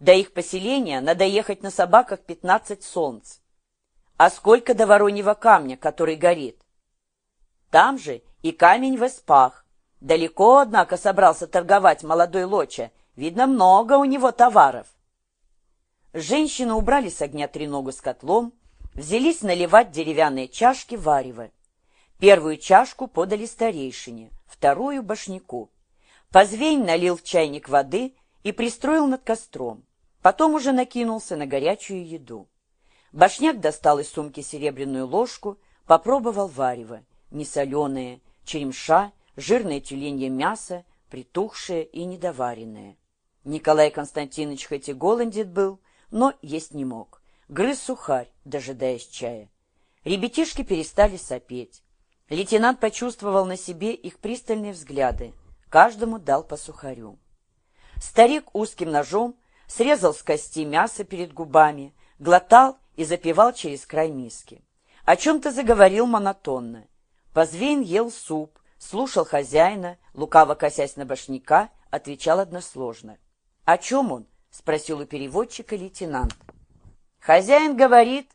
До их поселения надо ехать на собаках пятнадцать солнц. А сколько до Вороньего камня, который горит? Там же и камень в Эспах. Далеко, однако, собрался торговать молодой Лоча. Видно, много у него товаров. Женщины убрали с огня треногу с котлом, взялись наливать деревянные чашки варево. Первую чашку подали старейшине, вторую — башняку. Позвень налил в чайник воды и пристроил над костром. Потом уже накинулся на горячую еду. Башняк достал из сумки серебряную ложку, попробовал варево, несоленое, черемша, жирное тюленье мясо, притухшее и недоваренное. Николай Константинович хоть и голоден был, но есть не мог. Грыз сухарь, дожидаясь чая. Ребятишки перестали сопеть. Лейтенант почувствовал на себе их пристальные взгляды. Каждому дал по сухарю. Старик узким ножом срезал с кости мясо перед губами, глотал и запивал через край миски. О чем-то заговорил монотонно. Позвейн ел суп, слушал хозяина, лукаво косясь на башняка, отвечал односложно. — О чем он? — спросил у переводчика лейтенант. Хозяин говорит,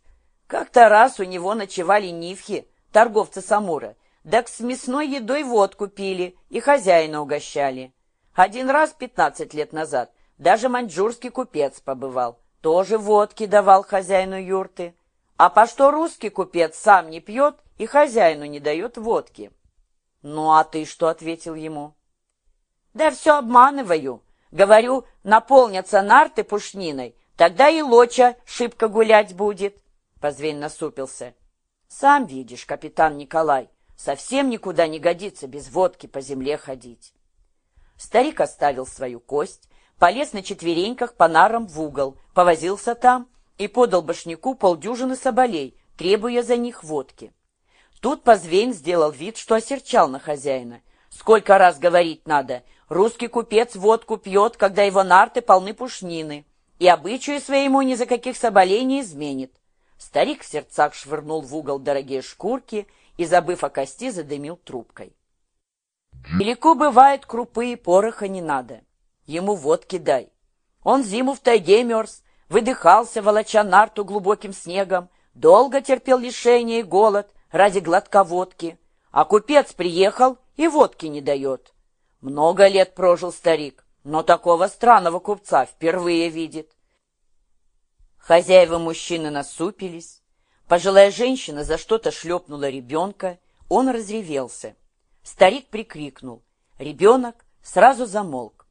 как-то раз у него ночевали нивхи, торговцы Самура, так с мясной едой водку пили и хозяина угощали. Один раз пятнадцать лет назад даже маньчжурский купец побывал, тоже водки давал хозяину юрты. А по что русский купец сам не пьет и хозяину не дает водки? Ну, а ты что ответил ему? Да все обманываю. Говорю, наполнятся нарты пушниной, тогда и лоча шибко гулять будет. Позвень насупился. Сам видишь, капитан Николай, совсем никуда не годится без водки по земле ходить. Старик оставил свою кость, полез на четвереньках по нарам в угол, повозился там и подал башняку полдюжины соболей, требуя за них водки. Тут Позвейн сделал вид, что осерчал на хозяина. Сколько раз говорить надо, Русский купец водку пьет, когда его нарты полны пушнины, и обычаю своему ни за каких соболей не изменит. Старик в сердцах швырнул в угол дорогие шкурки и, забыв о кости, задымил трубкой. Велико бывает крупы и пороха не надо. Ему водки дай. Он зиму в тайге мерз, выдыхался, волоча нарту глубоким снегом, долго терпел лишение и голод ради глотка водки, а купец приехал и водки не дает. Много лет прожил старик, но такого странного купца впервые видит. Хозяева мужчины насупились. Пожилая женщина за что-то шлепнула ребенка. Он разревелся. Старик прикрикнул. Ребенок сразу замолк.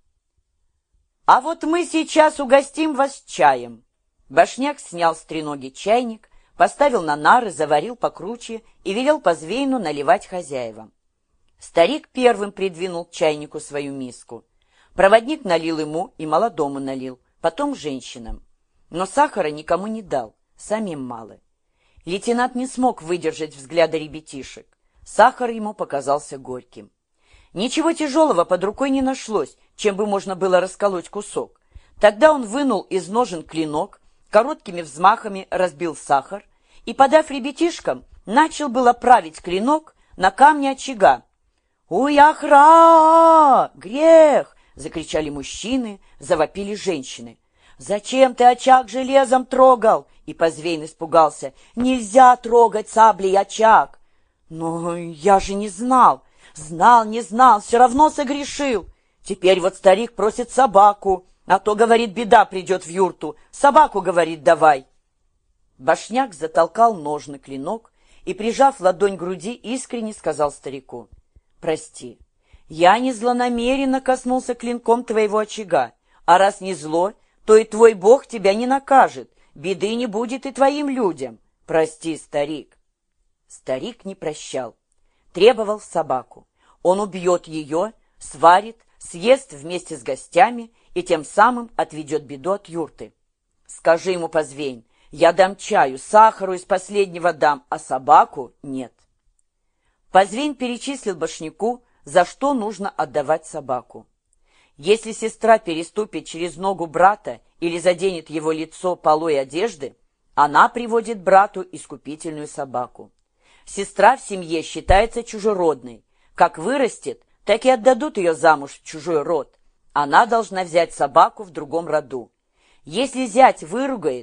«А вот мы сейчас угостим вас чаем!» Башняк снял с треноги чайник, поставил на нары, заварил покруче и велел по звейну наливать хозяевам. Старик первым придвинул к чайнику свою миску. Проводник налил ему и молодому налил, потом женщинам. Но сахара никому не дал, самим мало. Лейтенант не смог выдержать взгляда ребятишек. Сахар ему показался горьким. Ничего тяжелого под рукой не нашлось, чем бы можно было расколоть кусок. Тогда он вынул из ножен клинок, короткими взмахами разбил сахар и, подав ребятишкам, начал было править клинок на камне очага, «Уяхра! Грех!» — закричали мужчины, завопили женщины. «Зачем ты очаг железом трогал?» И Позвейн испугался. «Нельзя трогать саблей очаг!» «Но я же не знал! Знал, не знал, все равно согрешил! Теперь вот старик просит собаку, а то, говорит, беда придет в юрту. Собаку, говорит, давай!» Башняк затолкал ножный клинок и, прижав ладонь к груди, искренне сказал старику — прости. Я не злонамеренно коснулся клинком твоего очага, а раз не зло, то и твой Бог тебя не накажет, беды не будет и твоим людям. Прости, старик. Старик не прощал, требовал собаку. Он убьет ее, сварит, съест вместе с гостями и тем самым отведет беду от юрты. Скажи ему, позвень, я дам чаю, сахару из последнего дам, а собаку нет. Позвень перечислил башняку, за что нужно отдавать собаку. Если сестра переступит через ногу брата или заденет его лицо полой одежды, она приводит брату искупительную собаку. Сестра в семье считается чужеродной. Как вырастет, так и отдадут ее замуж в чужой род. Она должна взять собаку в другом роду. Если зять выругает,